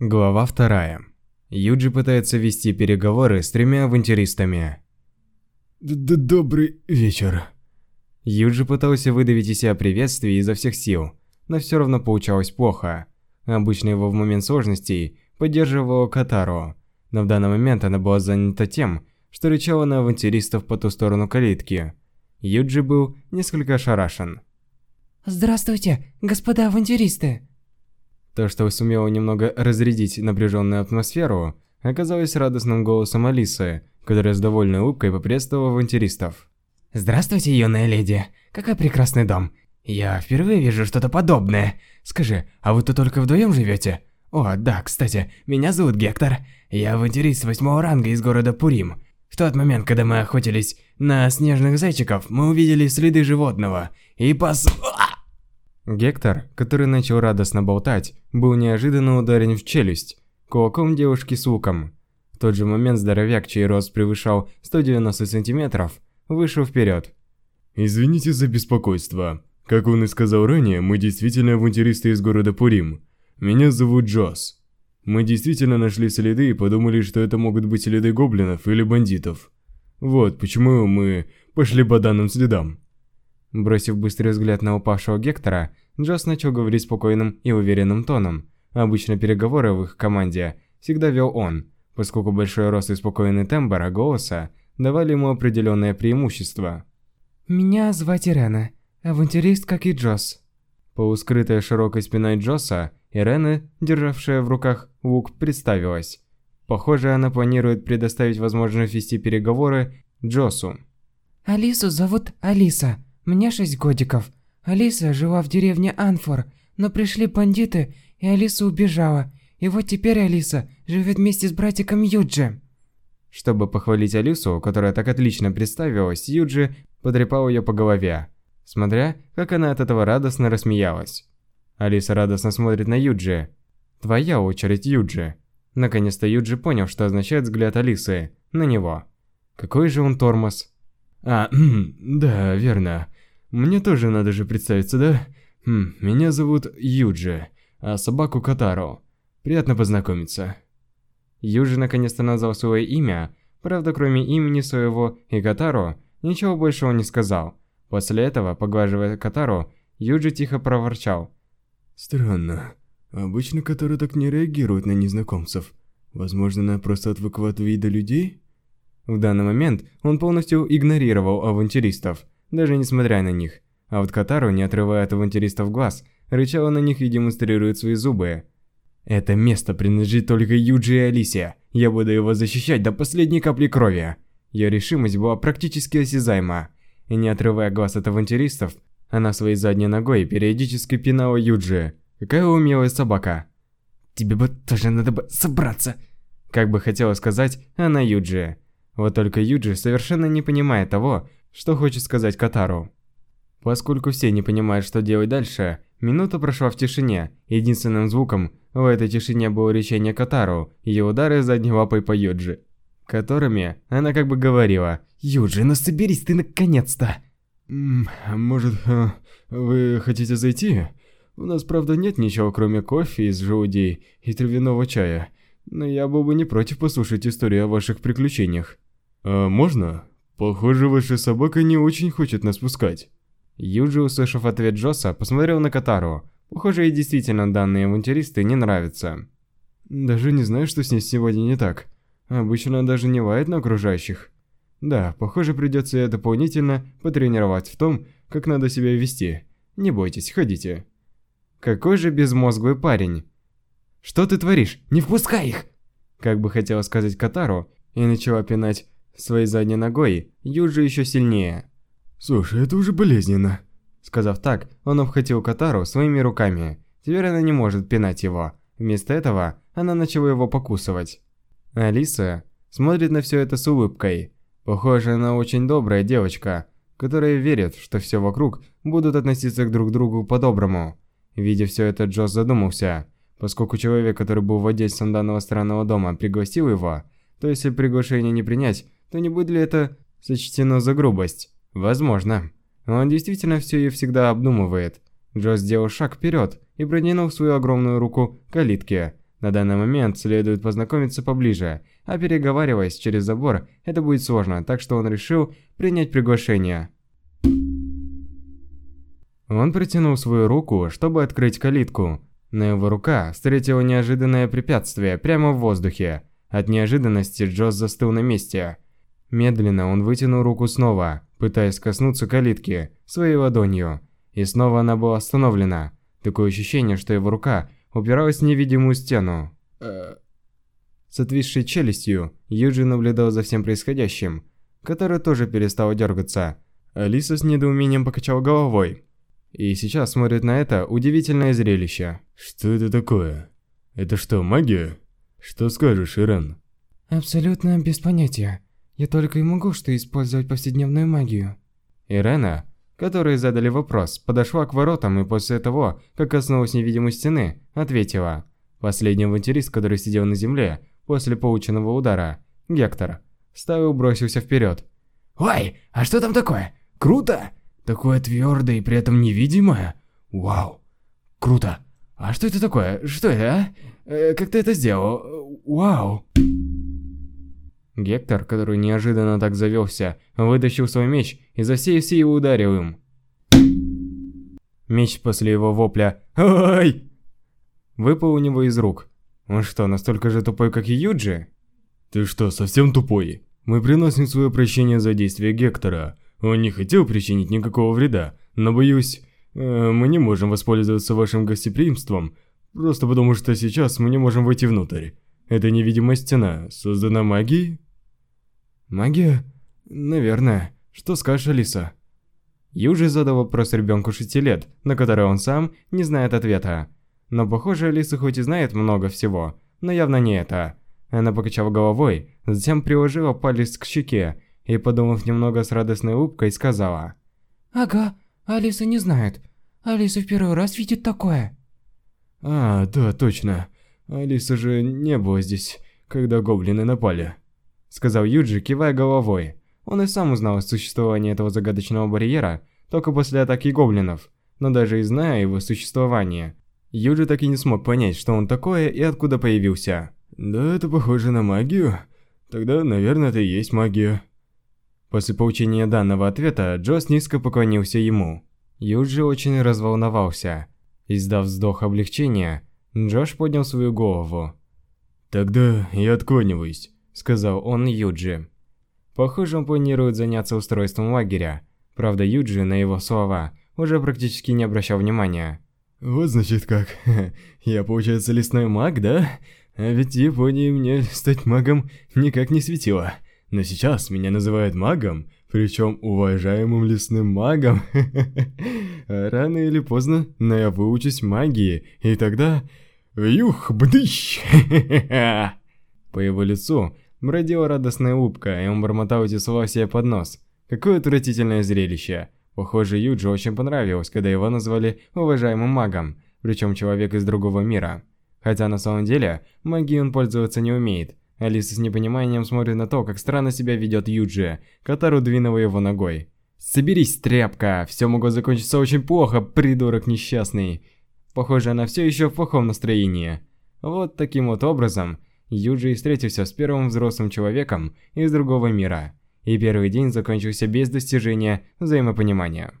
Глава вторая. Юджи пытается вести переговоры с тремя авантюристами. Д Добрый вечер. Юджи пытался выдавить из себя приветствие изо всех сил, но все равно получалось плохо. Обычно его в момент сложностей поддерживала Катару, но в данный момент она была занята тем, что рычала на авантюристов по ту сторону калитки. Юджи был несколько ошарашен. Здравствуйте, господа авантюристы. То, что сумело немного разрядить напряженную атмосферу, оказалось радостным голосом Алисы, которая с довольной улыбкой поприветствовала авантюристов. Здравствуйте, юная леди. Какой прекрасный дом. Я впервые вижу что-то подобное. Скажи, а вы тут только вдвоем живете? О, да, кстати, меня зовут Гектор. Я авантюрист восьмого ранга из города Пурим. В тот момент, когда мы охотились на снежных зайчиков, мы увидели следы животного и пос... Гектор, который начал радостно болтать, был неожиданно ударен в челюсть кулаком девушки с луком. В тот же момент здоровяк, чей рост превышал 190 сантиметров, вышел вперед. «Извините за беспокойство. Как он и сказал ранее, мы действительно авантюристы из города Пурим. Меня зовут Джос. Мы действительно нашли следы и подумали, что это могут быть следы гоблинов или бандитов. Вот почему мы пошли по данным следам». Бросив быстрый взгляд на упавшего Гектора, Джос начал говорить спокойным и уверенным тоном. Обычно переговоры в их команде всегда вел он, поскольку большой рост и спокойный тембр голоса давали ему определенное преимущество. «Меня звать Ирена, авантюрист, как и Джос». Полускрытая широкой спиной Джоса, Ирена, державшая в руках лук, представилась. Похоже, она планирует предоставить возможность вести переговоры Джосу. «Алису зовут Алиса. Мне шесть годиков. Алиса жила в деревне Анфор, но пришли бандиты, и Алиса убежала. И вот теперь Алиса живет вместе с братиком Юджи. Чтобы похвалить Алису, которая так отлично представилась, Юджи потрепал ее по голове, смотря, как она от этого радостно рассмеялась. Алиса радостно смотрит на Юджи. «Твоя очередь, Юджи». Наконец-то Юджи понял, что означает взгляд Алисы на него. Какой же он тормоз. «А, да, верно. Мне тоже надо же представиться, да? Хм, меня зовут Юджи, а собаку Катаро. Приятно познакомиться. Юджи наконец-то назвал свое имя, правда, кроме имени своего и Катаро, ничего больше он не сказал. После этого, поглаживая Катаро, Юджи тихо проворчал. Странно. Обычно Катаро так не реагирует на незнакомцев. Возможно, она просто отвыкла от вида людей? В данный момент он полностью игнорировал авантюристов – даже несмотря на них. А вот Катару, не отрывая от авантюристов глаз, рычала на них и демонстрирует свои зубы. Это место принадлежит только Юджи и Алисе. Я буду его защищать до последней капли крови. Ее решимость была практически осязаема. И не отрывая глаз от авантюристов, она своей задней ногой периодически пинала Юджи. Какая умелая собака. Тебе бы тоже надо бы собраться. Как бы хотела сказать она Юджи. Вот только Юджи совершенно не понимает того, что хочет сказать Катару. Поскольку все не понимают, что делать дальше, минута прошла в тишине. Единственным звуком в этой тишине было речение Катару и удары задней лапой по Юджи. Которыми она как бы говорила «Юджи, ну соберись ты наконец-то!» «Может, э, вы хотите зайти? У нас, правда, нет ничего, кроме кофе из желудей и травяного чая, но я был бы не против послушать историю о ваших приключениях. А можно? Похоже, ваша собака не очень хочет нас пускать. Юджи, услышав ответ Джоса, посмотрел на Катару. Похоже, ей действительно данные авантюристы не нравятся. Даже не знаю, что с ней сегодня не так. Обычно она даже не лает на окружающих. Да, похоже, придется ее дополнительно потренировать в том, как надо себя вести. Не бойтесь, ходите. Какой же безмозглый парень. Что ты творишь? Не впускай их! Как бы хотела сказать Катару, и начала пинать Своей задней ногой Юджи еще сильнее. «Слушай, это уже болезненно». Сказав так, он обхватил Катару своими руками. Теперь она не может пинать его. Вместо этого она начала его покусывать. Алиса смотрит на все это с улыбкой. Похоже, она очень добрая девочка, которая верит, что все вокруг будут относиться к друг другу по-доброму. Видя все это, Джос задумался. Поскольку человек, который был владельцем данного странного дома, пригласил его, то если приглашение не принять, то не будет ли это сочтено за грубость? Возможно. Он действительно все и всегда обдумывает. Джо сделал шаг вперед и протянул свою огромную руку к калитке. На данный момент следует познакомиться поближе, а переговариваясь через забор, это будет сложно, так что он решил принять приглашение. Он протянул свою руку, чтобы открыть калитку. Но его рука встретила неожиданное препятствие прямо в воздухе. От неожиданности Джосс застыл на месте. Медленно он вытянул руку снова, пытаясь коснуться калитки своей ладонью. И снова она была остановлена. Такое ощущение, что его рука упиралась в невидимую стену. С отвисшей челюстью Юджи наблюдал за всем происходящим, который тоже перестал дергаться. Алиса с недоумением покачала головой. И сейчас смотрит на это удивительное зрелище. Что это такое? Это что, магия? Что скажешь, Ирен? Абсолютно без понятия. Я только и могу что использовать повседневную магию. Ирена, которой задали вопрос, подошла к воротам и после того, как коснулась невидимой стены, ответила. Последний авантюрист, который сидел на земле после полученного удара, Гектор, встал и бросился вперед. «Ой, а что там такое? Круто! Такое твердое и при этом невидимое? Вау! Круто! А что это такое? Что это, а? Э, как ты это сделал? Вау!» Гектор, который неожиданно так завелся, вытащил свой меч и за всей силы ударил им. Меч после его вопля «Ай!» выпал у него из рук. Он что, настолько же тупой, как и Юджи? Ты что, совсем тупой? Мы приносим свое прощение за действия Гектора. Он не хотел причинить никакого вреда, но боюсь, э, мы не можем воспользоваться вашим гостеприимством, просто потому что сейчас мы не можем войти внутрь. Эта невидимая стена создана магией? Магия? Наверное. Что скажешь, Алиса? Юджи задал вопрос ребенку 6 лет, на который он сам не знает ответа. Но похоже, Алиса хоть и знает много всего, но явно не это. Она покачала головой, затем приложила палец к щеке и, подумав немного с радостной улыбкой, сказала. «Ага, Алиса не знает. Алиса в первый раз видит такое». «А, да, точно. Алиса же не была здесь, когда гоблины напали» сказал Юджи, кивая головой. Он и сам узнал о существовании этого загадочного барьера только после атаки гоблинов, но даже и зная его существование, Юджи так и не смог понять, что он такое и откуда появился. «Да, это похоже на магию. Тогда, наверное, это и есть магия». После получения данного ответа, Джос низко поклонился ему. Юджи очень разволновался. Издав вздох облегчения, Джош поднял свою голову. «Тогда я отклониваюсь сказал он Юджи. Похоже, он планирует заняться устройством лагеря. Правда, Юджи на его слова уже практически не обращал внимания. Вот значит как. Я, получается, лесной маг, да? А ведь в Японии мне стать магом никак не светило. Но сейчас меня называют магом, причем уважаемым лесным магом. Рано или поздно, но я выучусь магии, и тогда... Юх, бдыщ! По его лицу Бродила радостная улыбка, и он бормотал эти слова себе под нос. Какое отвратительное зрелище. Похоже, Юджи очень понравилось, когда его назвали уважаемым магом, причем человек из другого мира. Хотя на самом деле, магией он пользоваться не умеет. Алиса с непониманием смотрит на то, как странно себя ведет Юджи, который двинула его ногой. «Соберись, тряпка! Все могло закончиться очень плохо, придурок несчастный!» Похоже, она все еще в плохом настроении. Вот таким вот образом, Юджи встретился с первым взрослым человеком из другого мира, и первый день закончился без достижения взаимопонимания.